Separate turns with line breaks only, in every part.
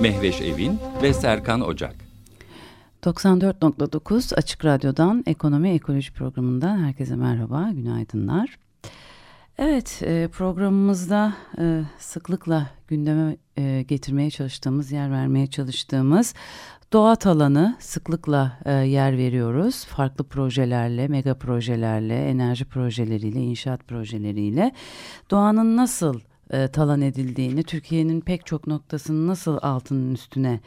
Mehveş Evin ve Serkan Ocak.
94.9 Açık Radyo'dan Ekonomi Ekoloji programından herkese merhaba, günaydınlar. Evet, e, programımızda e, sıklıkla gündeme e, getirmeye çalıştığımız, yer vermeye çalıştığımız Doğat alanı sıklıkla yer veriyoruz. Farklı projelerle, mega projelerle, enerji projeleriyle, inşaat projeleriyle doğanın nasıl e, talan edildiğini, Türkiye'nin pek çok noktasının nasıl altının üstüne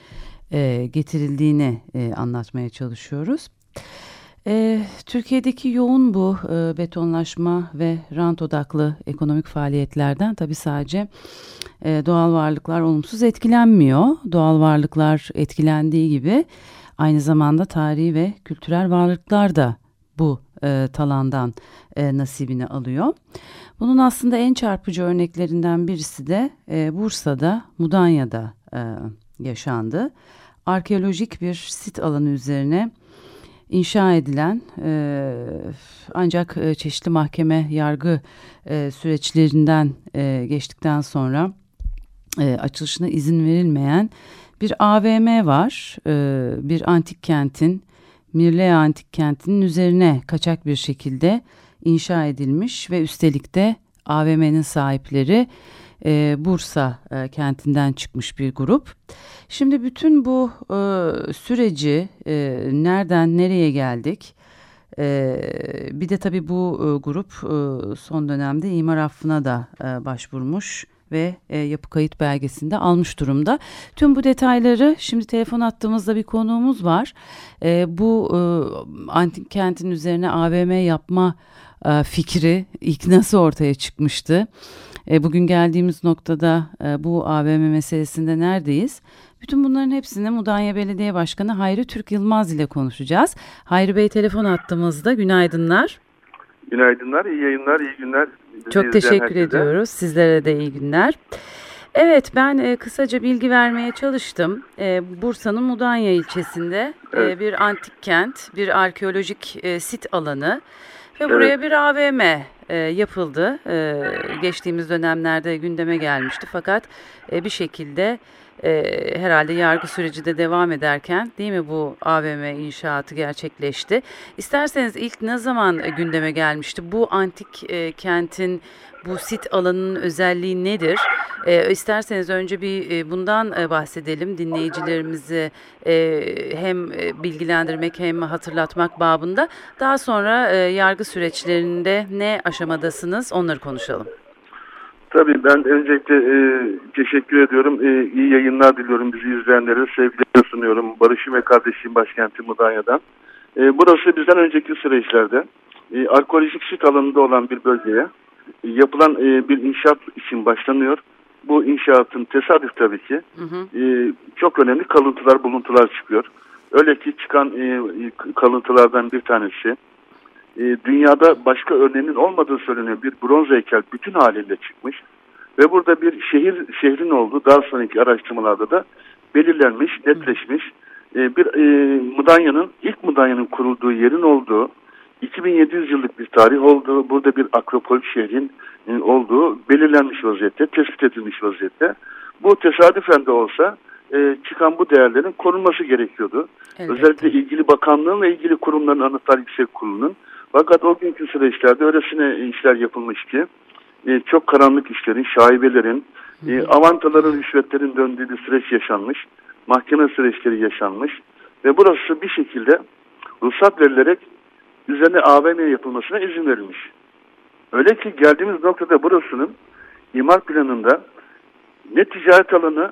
e, getirildiğini e, anlatmaya çalışıyoruz. E, Türkiye'deki yoğun bu e, betonlaşma ve rant odaklı ekonomik faaliyetlerden tabi sadece e, doğal varlıklar olumsuz etkilenmiyor. Doğal varlıklar etkilendiği gibi aynı zamanda tarihi ve kültürel varlıklar da bu e, talandan e, nasibini alıyor. Bunun aslında en çarpıcı örneklerinden birisi de e, Bursa'da, Mudanya'da e, yaşandı. Arkeolojik bir sit alanı üzerine inşa edilen e, ancak e, çeşitli mahkeme yargı e, süreçlerinden e, geçtikten sonra e, açılışına izin verilmeyen bir AVM var. E, bir antik kentin Mirlea Antik Kenti'nin üzerine kaçak bir şekilde inşa edilmiş ve üstelik de AVM'nin sahipleri e, Bursa e, kentinden çıkmış bir grup. Şimdi bütün bu e, süreci e, nereden nereye geldik? E, bir de tabii bu e, grup e, son dönemde imar affına da e, başvurmuş ve e, yapı kayıt belgesinde almış durumda. Tüm bu detayları şimdi telefon attığımızda bir konuğumuz var. E, bu e, antik kentin üzerine AVM yapma e, fikri ilk nasıl ortaya çıkmıştı? E, bugün geldiğimiz noktada e, bu AVM meselesinde neredeyiz? Bütün bunların hepsini Mudanya Belediye Başkanı Hayri Türk Yılmaz ile konuşacağız. Hayri Bey telefon attığımızda günaydınlar.
Günaydınlar, iyi yayınlar, iyi günler.
Çok teşekkür ediyoruz. Sizlere de iyi günler. Evet ben e, kısaca bilgi vermeye çalıştım. E, Bursa'nın Mudanya ilçesinde evet. e, bir antik kent, bir arkeolojik e, sit alanı ve evet. buraya bir AVM e, yapıldı. E, geçtiğimiz dönemlerde gündeme gelmişti fakat e, bir şekilde e, herhalde yargı süreci de devam ederken değil mi bu AVM inşaatı gerçekleşti. İsterseniz ilk ne zaman gündeme gelmişti? Bu antik e, kentin bu sit alanının özelliği nedir? E, isterseniz önce bir e, bundan e, bahsedelim dinleyicilerimizi e, hem e, bilgilendirmek hem hatırlatmak babında. Daha sonra e, yargı süreçlerinde ne aşamadasınız onları konuşalım.
Tabii ben öncelikle e, teşekkür ediyorum. E, iyi yayınlar diliyorum bizi izleyenlere. Sevgiler sunuyorum. Barış'ım ve kardeşim başkenti Mudanya'dan. E, burası bizden önceki süreçlerde e, arkeolojik sit alanında olan bir bölgeye e, yapılan e, bir inşaat için başlanıyor. Bu inşaatın tesadüf tabii ki hı hı. E, çok önemli kalıntılar, buluntular çıkıyor. Öyle ki çıkan e, kalıntılardan bir tanesi e, dünyada başka örneğinin olmadığı söyleniyor. Bir bronz heykel bütün haliyle çıkmış. Ve burada bir şehir şehrin olduğu daha sonraki araştırmalarda da belirlenmiş, netleşmiş. E, bir e, Mudanya'nın, ilk Mudanya'nın kurulduğu yerin olduğu, 2700 yıllık bir tarih olduğu, burada bir akropol şehrin e, olduğu belirlenmiş vaziyette, tespit edilmiş vaziyette. Bu tesadüfen de olsa e, çıkan bu değerlerin korunması gerekiyordu. Elbette. Özellikle ilgili bakanlığın ve ilgili kurumların Anıtlar Yüksek Kurulu'nun fakat o günkü süreçlerde öylesine işler yapılmış ki e, çok karanlık işlerin, şaibelerin, e, avantaların, rüşvetlerin döndüğü bir süreç yaşanmış. Mahkeme süreçleri yaşanmış. Ve burası bir şekilde ruhsat verilerek üzerine AVM yapılmasına izin verilmiş. Öyle ki geldiğimiz noktada burasının imar planında ne ticaret alanı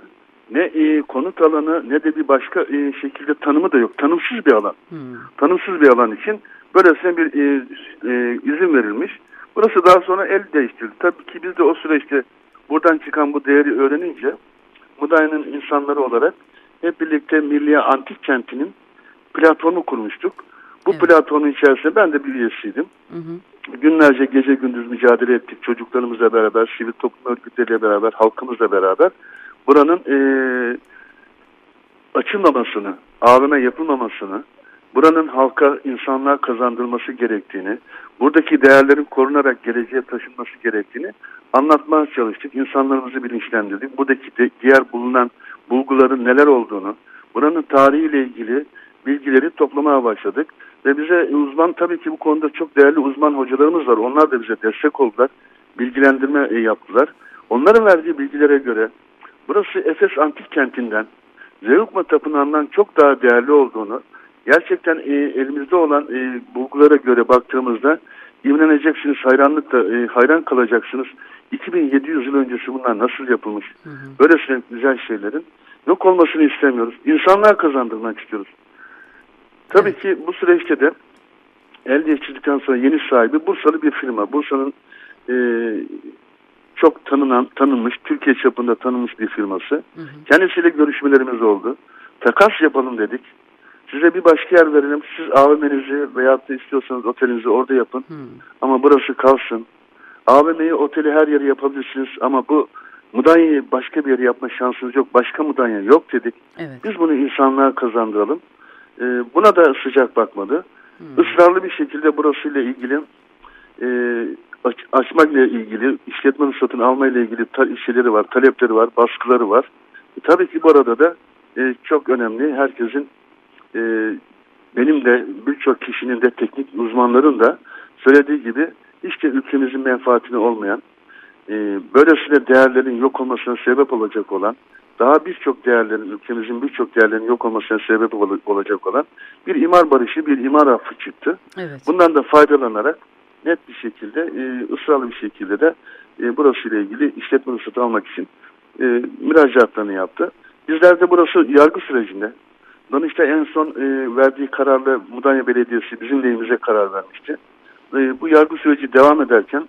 ne e, konut alanı ne de bir başka e, şekilde tanımı da yok. Tanımsız bir alan. Hmm. Tanımsız bir alan için böylesine bir e, e, izin verilmiş. Burası daha sonra el değiştirdi. Tabii ki biz de o süreçte buradan çıkan bu değeri öğrenince Mudanya'nın insanları olarak hep birlikte Milliye Antik Kenti'nin platformu kurmuştuk. Bu
Evet.
platformun içerisinde ben de bir üyesiydim.
Hı hı.
Günlerce gece gündüz mücadele ettik çocuklarımızla beraber, sivil toplum örgütleriyle beraber, halkımızla beraber. Buranın eee açılmamasını, AVM yapılmamasını, buranın halka, insanlığa kazandırılması gerektiğini, buradaki değerlerin korunarak geleceğe taşınması gerektiğini anlatmaya çalıştık. İnsanlarımızı bilinçlendirdik. Buradaki de, diğer bulunan bulguların neler olduğunu, buranın tarihiyle ilgili bilgileri toplamaya başladık. Ve bize uzman tabii ki bu konuda çok değerli uzman hocalarımız var. Onlar da bize destek oldular. Bilgilendirme e, yaptılar. Onların verdiği bilgilere göre burası Efes Antik Kenti'nden Zeugma Tapınağı'ndan çok daha değerli olduğunu gerçekten e, elimizde olan e, bulgulara göre baktığımızda imreneceksiniz, hayranlıkla e, hayran kalacaksınız. 2700 yıl öncesi bunlar nasıl yapılmış?
Hı hı.
Böylesine güzel şeylerin yok olmasını istemiyoruz. İnsanlığa kazandırmak istiyoruz. Tabii ki bu süreçte de el değiştirdikten sonra yeni sahibi Bursalı bir firma. Bursa'nın e, çok tanınan, tanınmış, Türkiye çapında tanınmış bir firması.
Hı hı.
Kendisiyle görüşmelerimiz oldu. Takas yapalım dedik. Size bir başka yer verelim. Siz AVM'nizi veyahut da istiyorsanız otelinizi orada yapın.
Hı.
Ama burası kalsın. AVM'yi, oteli her yere yapabilirsiniz. Ama bu Mudanya'yı başka bir yere yapma şansınız yok. Başka Mudanya yok dedik.
Evet.
Biz bunu insanlığa kazandıralım. Ee, buna da sıcak bakmadı.
Hı.
Israrlı bir şekilde burasıyla ilgili e, aç, açmakla ilgili, işletme ruhsatını almayla ilgili şeyleri var, talepleri var, baskıları var. E, tabii ki bu arada da e, çok önemli. Herkesin e, benim de birçok kişinin de teknik uzmanların da söylediği gibi hiç de ülkemizin menfaatine olmayan e, böylesine değerlerin yok olmasına sebep olacak olan daha birçok değerlerin ülkemizin birçok değerlerin yok olmasına sebep ol- olacak olan bir imar barışı bir imar affı çıktı.
Evet.
Bundan da faydalanarak net bir şekilde e, ısrarlı bir şekilde de e, burasıyla ilgili işletme ruhsatı almak için e, müracaatlarını yaptı. Bizler de burası yargı sürecinde. Danıştay en son e, verdiği kararla Mudanya Belediyesi bizim lehimize karar vermişti. E, bu yargı süreci devam ederken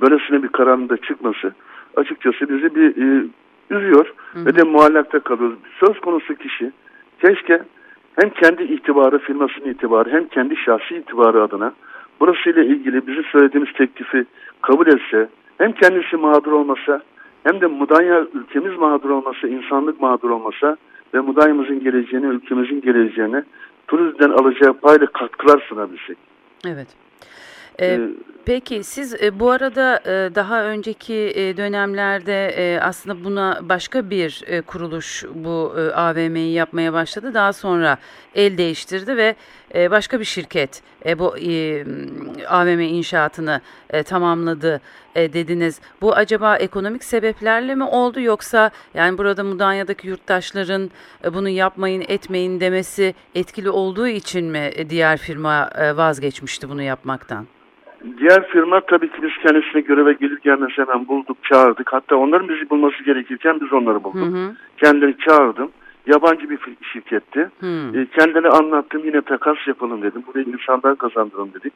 böylesine bir kararın da çıkması açıkçası bizi bir e, üzüyor
Hı hı.
ve de muallakta kalıyoruz. Söz konusu kişi keşke hem kendi itibarı, firmasının itibarı hem kendi şahsi itibarı adına burasıyla ilgili bizim söylediğimiz teklifi kabul etse hem kendisi mağdur olmasa hem de Mudanya ülkemiz mağdur olmasa, insanlık mağdur olmasa ve Mudanya'mızın geleceğine, ülkemizin geleceğine turizmden alacağı payla katkılar sunabilsek.
Evet. Ee,
Ee,
Peki siz e, bu arada e, daha önceki e, dönemlerde e, aslında buna başka bir e, kuruluş bu e, AVM'yi yapmaya başladı. Daha sonra el değiştirdi ve e, başka bir şirket e, bu e, AVM inşaatını e, tamamladı e, dediniz. Bu acaba ekonomik sebeplerle mi oldu yoksa yani burada Mudanya'daki yurttaşların e, bunu yapmayın etmeyin demesi etkili olduğu için mi e, diğer firma e, vazgeçmişti bunu yapmaktan?
Diğer firma tabii ki biz kendisine göreve gelir gelmez hemen bulduk, çağırdık. Hatta onların bizi bulması gerekirken biz onları bulduk.
Hı hı.
Kendilerini çağırdım. Yabancı bir şirketti.
Hı.
E, kendilerine anlattım yine takas yapalım dedim. Buraya insanlar kazandıralım dedik.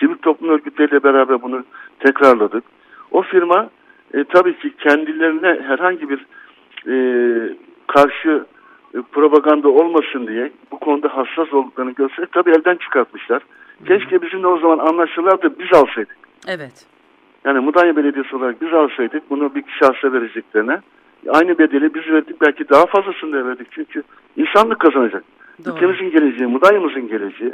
Sivil toplum örgütleriyle beraber bunu tekrarladık. O firma e, tabii ki kendilerine herhangi bir e, karşı e, propaganda olmasın diye bu konuda hassas olduklarını göstererek tabii elden çıkartmışlar. Keşke bizimle o zaman anlaşsalar da biz alsaydık.
Evet.
Yani Mudanya Belediyesi olarak biz alsaydık bunu bir şahsa vereceklerine aynı bedeli biz verdik belki daha fazlasını da verdik. Çünkü insanlık kazanacak.
Doğru.
Ülkemizin geleceği, Mudanya'mızın geleceği.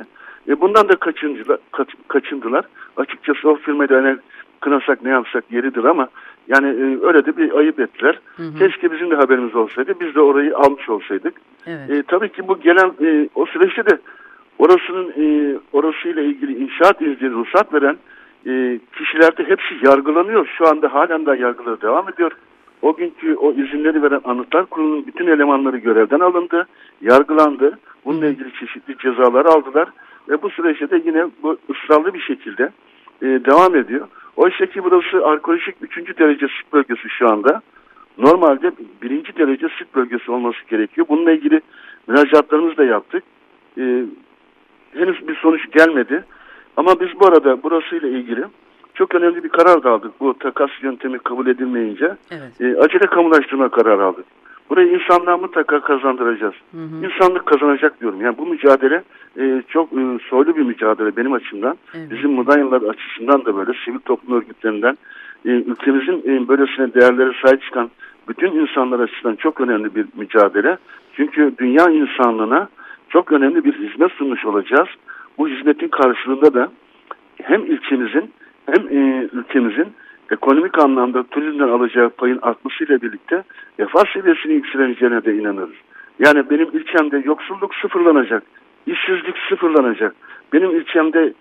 E bundan da kaçındılar, kaç- kaçındılar. Açıkçası o firmayı da hani kınasak ne yapsak yeridir ama yani e, öyle de bir ayıp ettiler.
Hı hı.
Keşke bizim de haberimiz olsaydı. Biz de orayı almış olsaydık.
Evet.
E, tabii ki bu gelen e, o süreçte de orasının e, orasıyla ilgili inşaat izni ruhsat veren e, kişiler de hepsi yargılanıyor. Şu anda halen daha yargıları devam ediyor. O günkü o izinleri veren anıtlar kurulunun bütün elemanları görevden alındı, yargılandı. Bununla ilgili çeşitli cezalar aldılar ve bu süreçte de yine bu ısrarlı bir şekilde e, devam ediyor. Oysa ki burası arkeolojik 3. derece sit bölgesi şu anda. Normalde birinci derece sit bölgesi olması gerekiyor. Bununla ilgili müracaatlarımızı da yaptık. E, henüz bir sonuç gelmedi. Ama biz bu arada burasıyla ilgili çok önemli bir karar da aldık. Bu takas yöntemi kabul edilmeyince
Evet.
e, acele kamulaştırma kararı aldık. Burayı insanlığa mutlaka kazandıracağız. Hı hı. İnsanlık kazanacak diyorum. Yani bu mücadele e, çok e, soylu bir mücadele benim açımdan. Evet. Bizim Mudanyalılar açısından da böyle sivil toplum örgütlerinden e, ülkemizin e, böylesine değerlere sahip çıkan bütün insanlar açısından çok önemli bir mücadele. Çünkü dünya insanlığına çok önemli bir hizmet sunmuş olacağız. Bu hizmetin karşılığında da hem ilçemizin hem e, ülkemizin ekonomik anlamda turizmden alacağı payın artmasıyla birlikte refah seviyesinin yükseleceğine de inanırız. Yani benim ilçemde yoksulluk sıfırlanacak, işsizlik sıfırlanacak. Benim ilçemde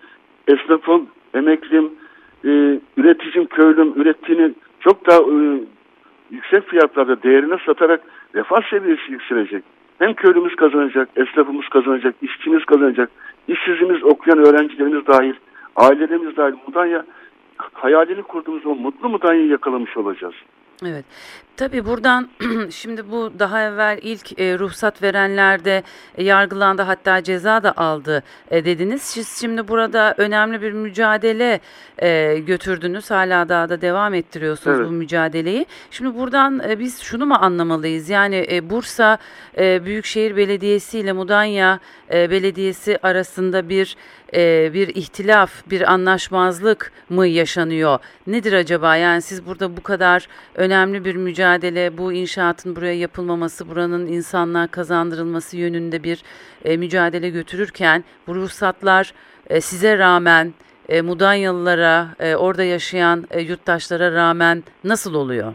esnafım, emeklim, e, üreticim, köylüm ürettiğini çok daha e, yüksek fiyatlarda değerine satarak refah seviyesi yükselecek. Hem köylümüz kazanacak, esnafımız kazanacak, işçimiz kazanacak, işsizimiz, okuyan öğrencilerimiz dahil, ailelerimiz dahil Mudanya hayalini kurduğumuz o mutlu Mudanya'yı yakalamış olacağız.
Evet. Tabii buradan şimdi bu daha evvel ilk e, ruhsat verenlerde e, yargılandı hatta ceza da aldı e, dediniz. Siz şimdi burada önemli bir mücadele e, götürdünüz. Hala daha da devam ettiriyorsunuz evet. bu mücadeleyi. Şimdi buradan e, biz şunu mu anlamalıyız? Yani e, Bursa e, Büyükşehir Belediyesi ile Mudanya e, Belediyesi arasında bir e, bir ihtilaf, bir anlaşmazlık mı yaşanıyor? Nedir acaba? Yani siz burada bu kadar önemli bir mücadele, bu inşaatın buraya yapılmaması, buranın insanlığa kazandırılması yönünde bir e, mücadele götürürken bu ruhsatlar e, size rağmen e, Mudanyalılara, e, orada yaşayan e, yurttaşlara rağmen nasıl oluyor?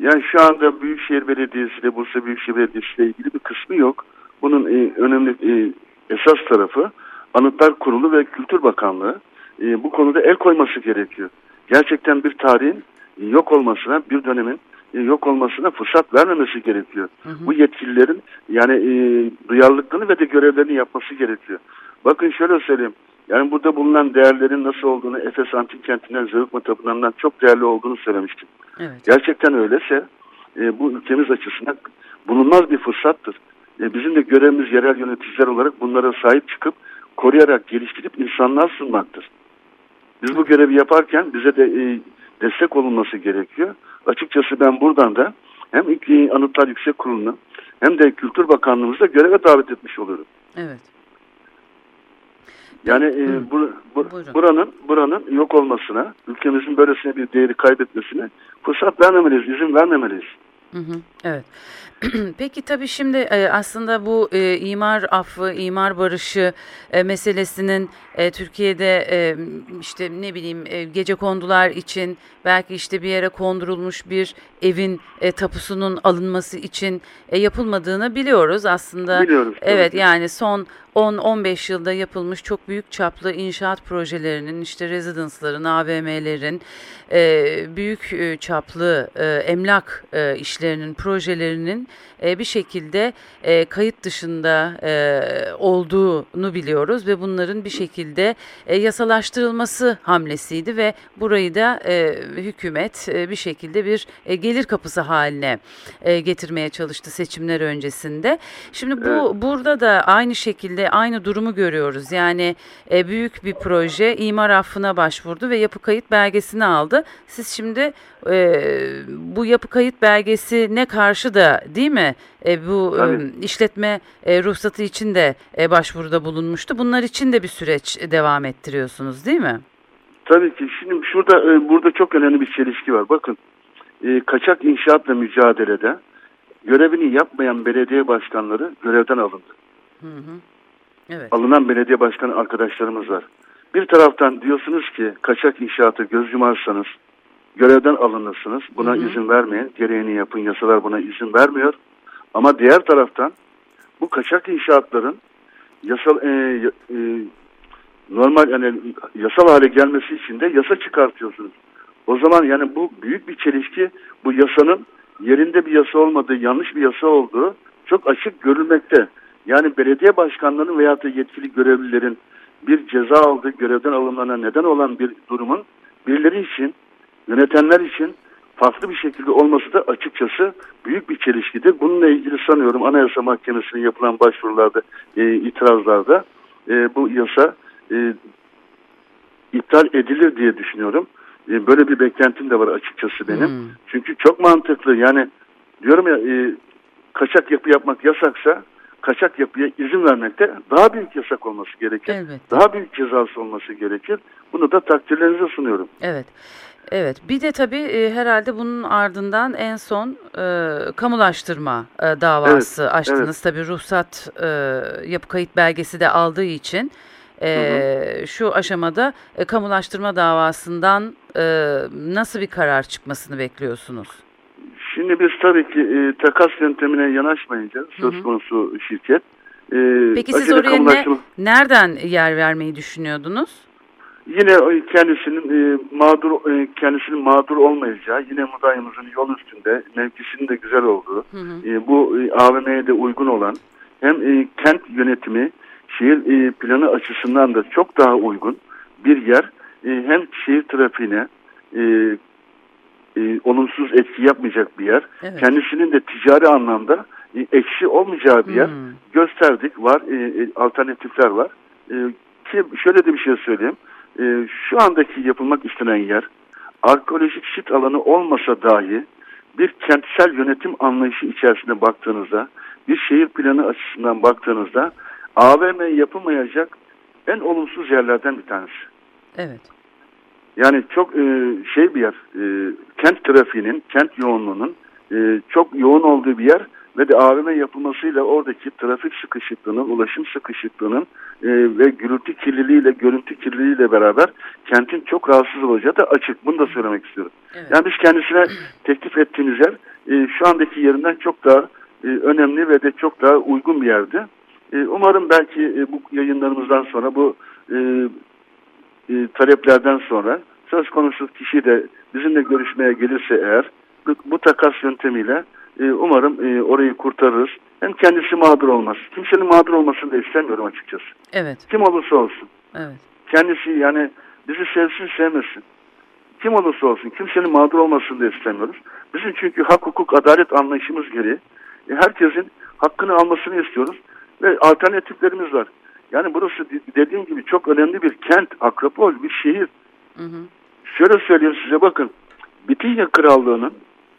Yani şu anda Büyükşehir Belediyesi ile Bursa Büyükşehir Belediyesi ile ilgili bir kısmı yok. Bunun e, önemli e, esas tarafı Anıtlar Kurulu ve Kültür Bakanlığı e, bu konuda el koyması gerekiyor. Gerçekten bir tarihin yok olmasına, bir dönemin yok olmasına fırsat vermemesi gerekiyor. Hı hı. Bu yetkililerin yani e, duyarlılıklarını ve de görevlerini yapması gerekiyor. Bakın şöyle söyleyeyim. Yani burada bulunan değerlerin nasıl olduğunu Efes Antik Kenti'nden, Zırhma Tapınağı'ndan çok değerli olduğunu söylemiştim. Evet. Gerçekten öyleyse e, bu ülkemiz açısından bulunmaz bir fırsattır. E, bizim de görevimiz yerel yöneticiler olarak bunlara sahip çıkıp koruyarak geliştirip insanlar sunmaktır. Biz bu görevi yaparken bize de e, destek olunması gerekiyor. Açıkçası ben buradan da hem Anıtlar Yüksek Kurulu'nu hem de Kültür Bakanlığımızda göreve davet etmiş oluyorum.
Evet.
Yani e, bu, bu, buranın buranın yok olmasına, ülkemizin böylesine bir değeri kaybetmesine fırsat vermemeliyiz, izin vermemeliyiz.
Hı hı, evet. Peki tabii şimdi e, aslında bu e, imar affı, imar barışı e, meselesinin Türkiye'de işte ne bileyim gece kondular için belki işte bir yere kondurulmuş bir evin tapusunun alınması için yapılmadığını biliyoruz aslında.
Biliyoruz.
Evet yani son 10-15 yılda yapılmış çok büyük çaplı inşaat projelerinin işte rezidansların, AVM'lerin büyük çaplı emlak işlerinin projelerinin e, bir şekilde e, kayıt dışında e, olduğunu biliyoruz ve bunların bir şekilde e, yasalaştırılması hamlesiydi ve burayı da e, hükümet e, bir şekilde bir e, gelir kapısı haline e, getirmeye çalıştı seçimler öncesinde. Şimdi bu evet. burada da aynı şekilde aynı durumu görüyoruz. Yani e, büyük bir proje imar affına başvurdu ve yapı kayıt belgesini aldı. Siz şimdi e, bu yapı kayıt belgesi ne karşı da değil mi? E, bu e, işletme e, ruhsatı için de e, başvuruda bulunmuştu. Bunlar için de bir süreç devam ettiriyorsunuz değil mi?
Tabii ki. Şimdi şurada e, burada çok önemli bir çelişki var. Bakın e, kaçak inşaatla mücadelede görevini yapmayan belediye başkanları görevden alındı. Hı hı. Evet. Alınan belediye başkanı arkadaşlarımız var. Bir taraftan diyorsunuz ki kaçak inşaatı göz yumarsanız görevden alınırsınız. Buna hı hı. izin vermeyin. Gereğini yapın. Yasalar buna izin vermiyor. Ama diğer taraftan bu kaçak inşaatların yasal e, e, normal yani yasal hale gelmesi için de yasa çıkartıyorsunuz. O zaman yani bu büyük bir çelişki bu yasanın yerinde bir yasa olmadığı, yanlış bir yasa olduğu çok açık görülmekte. Yani belediye başkanlarının veya da yetkili görevlilerin bir ceza aldığı görevden alınmana neden olan bir durumun birileri için, yönetenler için farklı bir şekilde olması da açıkçası büyük bir çelişkidir. Bununla ilgili sanıyorum Anayasa Mahkemesi'ne yapılan başvurularda, e, itirazlarda e, bu yasa e, iptal edilir diye düşünüyorum. E, böyle bir beklentim de var açıkçası benim. Hmm. Çünkü çok mantıklı yani diyorum ya e, kaçak yapı yapmak yasaksa kaçak yapıya izin vermekte daha büyük yasak olması gerekir.
Elbette.
Daha büyük cezası olması gerekir. Bunu da takdirlerinize sunuyorum.
Evet. Evet bir de tabii e, herhalde bunun ardından en son e, kamulaştırma e, davası
Evet,
açtınız. Tabii ruhsat e, yapı kayıt belgesi de aldığı için e, şu aşamada e, kamulaştırma davasından e, nasıl bir karar çıkmasını bekliyorsunuz?
Şimdi biz tabii ki e, takas yöntemine yanaşmayınca söz
Hı hı.
konusu şirket. e,
Peki siz oraya ne,
kamulaştırma-
nereden yer vermeyi düşünüyordunuz?
Yine kendisinin e, mağdur e, kendisinin mağdur olmayacağı, yine Mudanya'mızın yol üstünde mevkisinin de güzel olduğu,
Hı hı.
e, bu e, AVM'ye de uygun olan hem e, kent yönetimi şehir e, planı açısından da çok daha uygun bir yer. E, hem şehir trafiğine e, olumsuz etki yapmayacak bir yer.
Evet.
Kendisinin de ticari anlamda e, eksi olmayacağı bir yer
Hmm.
gösterdik. Var e, e, alternatifler var. E, ki şöyle de bir şey söyleyeyim. E, şu andaki yapılmak istenen yer arkeolojik sit alanı olmasa dahi bir kentsel yönetim anlayışı içerisinde baktığınızda bir şehir planı açısından baktığınızda AVM yapılmayacak en olumsuz yerlerden bir tanesi.
Evet.
Yani çok e, şey bir yer, e, kent trafiğinin, kent yoğunluğunun e, çok yoğun olduğu bir yer ve de AVM yapılmasıyla oradaki trafik sıkışıklığının, ulaşım sıkışıklığının e, ve gürültü kirliliğiyle, görüntü kirliliğiyle beraber kentin çok rahatsız olacağı da açık. Bunu da söylemek istiyorum.
Evet.
Yani biz kendisine teklif ettiğimiz yer e, şu andaki yerinden çok daha e, önemli ve de çok daha uygun bir yerdi. E, umarım belki e, bu yayınlarımızdan sonra bu e, e, taleplerden sonra söz konusu kişi de bizimle görüşmeye gelirse eğer bu, bu takas yöntemiyle e, umarım e, orayı kurtarırız. Hem kendisi mağdur olmaz. Kimsenin mağdur olmasını da istemiyorum açıkçası.
Evet.
Kim olursa olsun.
Evet.
Kendisi yani bizi sevsin sevmesin. Kim olursa olsun kimsenin mağdur olmasını da istemiyoruz. Bizim çünkü hak hukuk adalet anlayışımız gereği e, herkesin hakkını almasını istiyoruz ve alternatiflerimiz var. Yani burası de- dediğim gibi çok önemli bir kent, akropol, bir şehir.
Hı hı.
Şöyle söyleyeyim size bakın. Bitinya Krallığı'nın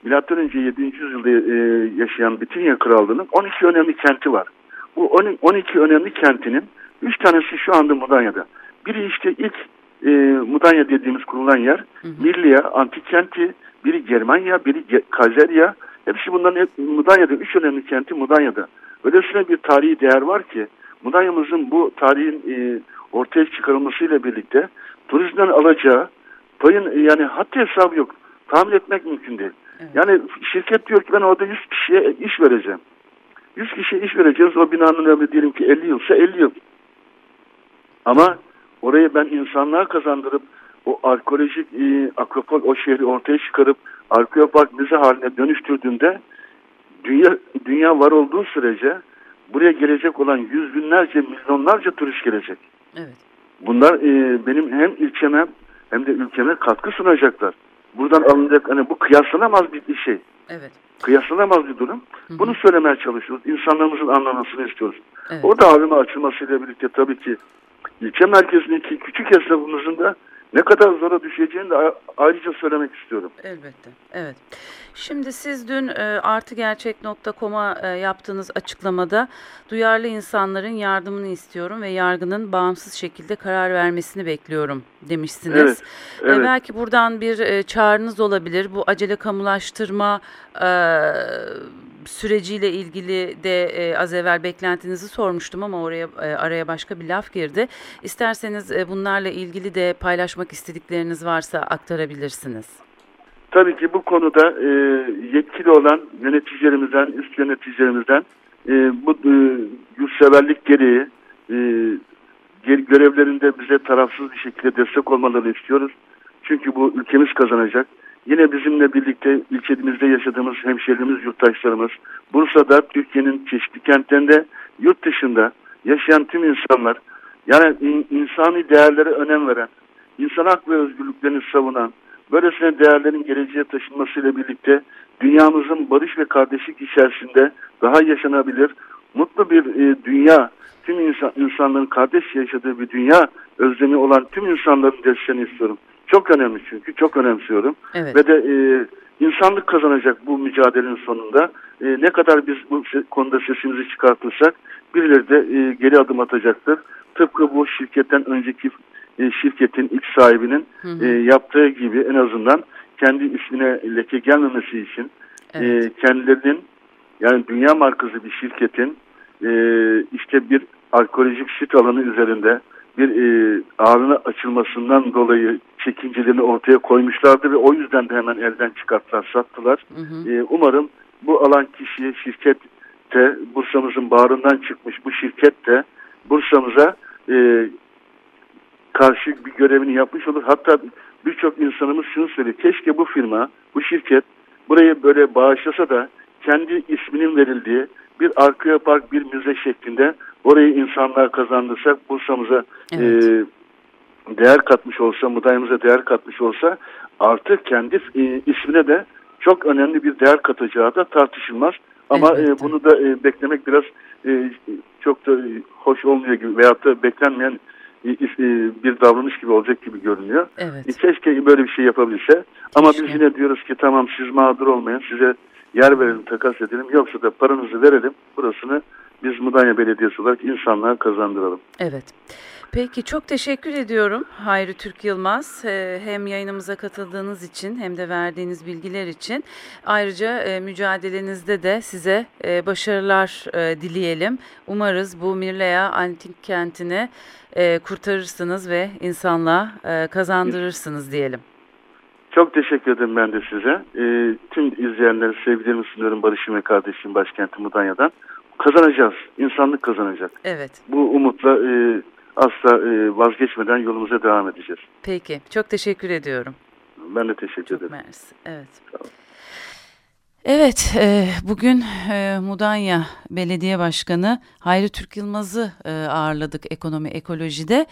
milattan önce 7. yüzyılda e, yaşayan Bitinya Krallığı'nın 12 önemli kenti var. Bu 10 12 önemli kentinin 3 tanesi şu anda Mudanya'da. Biri işte ilk e, Mudanya dediğimiz kurulan yer.
Hı hı.
Mirlia, antik kenti, biri Germanya, biri Ge- Kazerya. Hepsi bunların hep Mudanya'da. Üç önemli kenti Mudanya'da. Öylesine bir tarihi değer var ki Mudanya'mızın bu tarihin e, ortaya çıkarılmasıyla birlikte turizmden alacağı payın e, yani hatta hesabı yok. Tahmin etmek mümkün değil.
Evet.
Yani şirket diyor ki ben orada 100 kişiye iş vereceğim. 100 kişiye iş vereceğiz. O binanın ömrü diyelim ki 50 yılsa 50 yıl. Ama orayı ben insanlığa kazandırıp o arkeolojik e, akropol o şehri ortaya çıkarıp arkeopark müze haline dönüştürdüğümde dünya dünya var olduğu sürece buraya gelecek olan yüz binlerce milyonlarca turist gelecek.
Evet.
Bunlar e, benim hem ilçeme hem de ülkeme katkı sunacaklar. Buradan alınacak hani bu kıyaslanamaz bir şey.
Evet.
Kıyaslanamaz bir durum.
Hı hı.
Bunu söylemeye çalışıyoruz. İnsanlarımızın anlamasını istiyoruz.
Evet.
Orada AVM açılmasıyla birlikte tabii ki ilçe merkezindeki küçük esnafımızın da ne kadar zora düşeceğini de ayrıca söylemek istiyorum.
Elbette. Evet. Şimdi siz dün e, artıgerçek.com'a e, yaptığınız açıklamada duyarlı insanların yardımını istiyorum ve yargının bağımsız şekilde karar vermesini bekliyorum demişsiniz.
Evet,
E,
evet.
belki buradan bir e, çağrınız olabilir. Bu acele kamulaştırma e, süreciyle ilgili de e, az evvel beklentinizi sormuştum ama oraya e, araya başka bir laf girdi. İsterseniz e, bunlarla ilgili de paylaşmak istedikleriniz varsa aktarabilirsiniz.
Tabii ki bu konuda e, yetkili olan yöneticilerimizden, üst yöneticilerimizden e, bu e, yurtseverlik gereği e, görevlerinde bize tarafsız bir şekilde destek olmalarını istiyoruz. Çünkü bu ülkemiz kazanacak. Yine bizimle birlikte ilçemizde yaşadığımız hemşehrimiz, yurttaşlarımız, Bursa'da, Türkiye'nin çeşitli kentlerinde, yurt dışında yaşayan tüm insanlar, yani in- insani değerlere önem veren, insan hak ve özgürlüklerini savunan, böylesine değerlerin geleceğe taşınmasıyla birlikte dünyamızın barış ve kardeşlik içerisinde daha yaşanabilir, mutlu bir e, dünya, tüm insan, insanların kardeş yaşadığı bir dünya özlemi olan tüm insanların desteğini istiyorum. Çok önemli çünkü, çok önemsiyorum.
Evet.
Ve de e, insanlık kazanacak bu mücadelenin sonunda. E, ne kadar biz bu konuda sesimizi çıkartırsak birileri de e, geri adım atacaktır. Tıpkı bu şirketten önceki e, şirketin ilk sahibinin hı hı. E, yaptığı gibi en azından kendi ismine leke gelmemesi için e, evet. e, kendilerinin yani dünya markası bir şirketin e, işte bir arkeolojik sit alanı üzerinde bir e, ağrına açılmasından dolayı çekincelerini ortaya koymuşlardı ve o yüzden de hemen elden çıkarttılar, sattılar. Hı hı. E, umarım bu alan kişiye, şirket de Bursa'mızın bağrından çıkmış bu şirket de Bursa'mıza e, karşı bir görevini yapmış olur. Hatta birçok insanımız şunu söylüyor. Keşke bu firma, bu şirket burayı böyle bağışlasa da kendi isminin verildiği bir arkeopark, bir müze şeklinde orayı insanlar kazandırsak Bursa'mıza evet. e, değer katmış olsa, Mudanya'mıza değer katmış olsa artık kendi e, ismine de çok önemli bir değer katacağı da tartışılmaz. Ama e, bunu da e, beklemek biraz e, çok da hoş olmuyor gibi veyahut da beklenmeyen bir davranış gibi olacak gibi görünüyor. Evet. Keşke böyle bir şey yapabilse. Ama biz yine diyoruz ki tamam siz mağdur olmayın size yer verelim takas edelim yoksa da paranızı verelim burasını biz Mudanya Belediyesi olarak insanlığa kazandıralım.
Evet. Peki çok teşekkür ediyorum Hayri Türk Yılmaz. Ee, hem yayınımıza katıldığınız için hem de verdiğiniz bilgiler için. Ayrıca e, mücadelenizde de size e, başarılar e, dileyelim. Umarız bu Mirleya Antik Kenti'ni kurtarırsınız ve insanlığa kazandırırsınız diyelim.
Çok teşekkür ederim ben de size. Tüm izleyenlere sevgilerimi sunuyorum Barış'ım ve kardeşim başkenti Mudanya'dan. Kazanacağız. İnsanlık kazanacak.
Evet.
Bu umutla asla e, vazgeçmeden yolumuza devam edeceğiz.
Peki. Çok teşekkür ediyorum.
Ben de teşekkür
Çok
ederim.
Mersi. Evet. Evet, e, bugün e, Mudanya Belediye Başkanı Hayri Türk Yılmaz'ı e, ağırladık ekonomi ekolojide.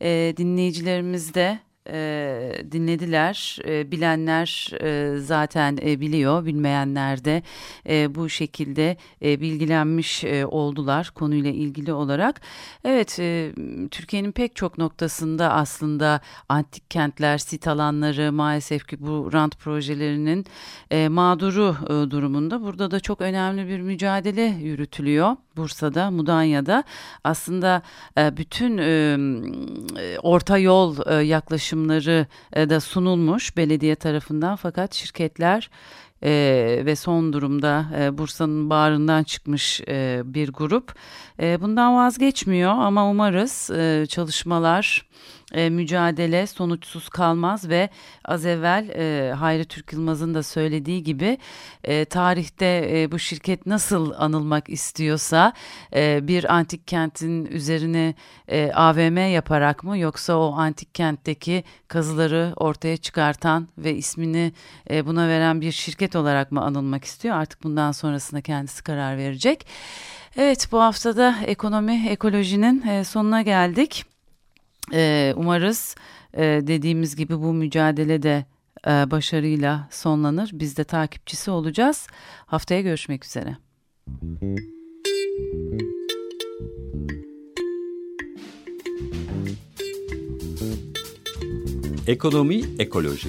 E, dinleyicilerimiz de e, dinlediler. E, bilenler e, zaten e, biliyor, bilmeyenler de e, bu şekilde e, bilgilenmiş e, oldular konuyla ilgili olarak. Evet, e, Türkiye'nin pek çok noktasında aslında antik kentler, sit alanları maalesef ki bu rant projelerinin e, mağduru e, durumunda. Burada da çok önemli bir mücadele yürütülüyor. Bursa'da, Mudanya'da. Aslında e, bütün e, e, orta yol yaklaşımları da sunulmuş belediye tarafından. Fakat şirketler ve son durumda Bursa'nın bağrından çıkmış bir grup. Bundan vazgeçmiyor ama umarız çalışmalar e, mücadele sonuçsuz kalmaz ve az evvel e, Hayri Türk Yılmaz'ın da söylediği gibi e, tarihte e, bu şirket nasıl anılmak istiyorsa e, bir antik kentin üzerine e, AVM yaparak mı yoksa o antik kentteki kazıları ortaya çıkartan ve ismini e, buna veren bir şirket olarak mı anılmak istiyor artık bundan sonrasında kendisi karar verecek. Evet bu haftada ekonomi ekolojinin e, sonuna geldik. E, umarız e, dediğimiz gibi bu mücadele de e, başarıyla sonlanır. Biz de takipçisi olacağız. Haftaya görüşmek üzere.
Ekonomi Ekoloji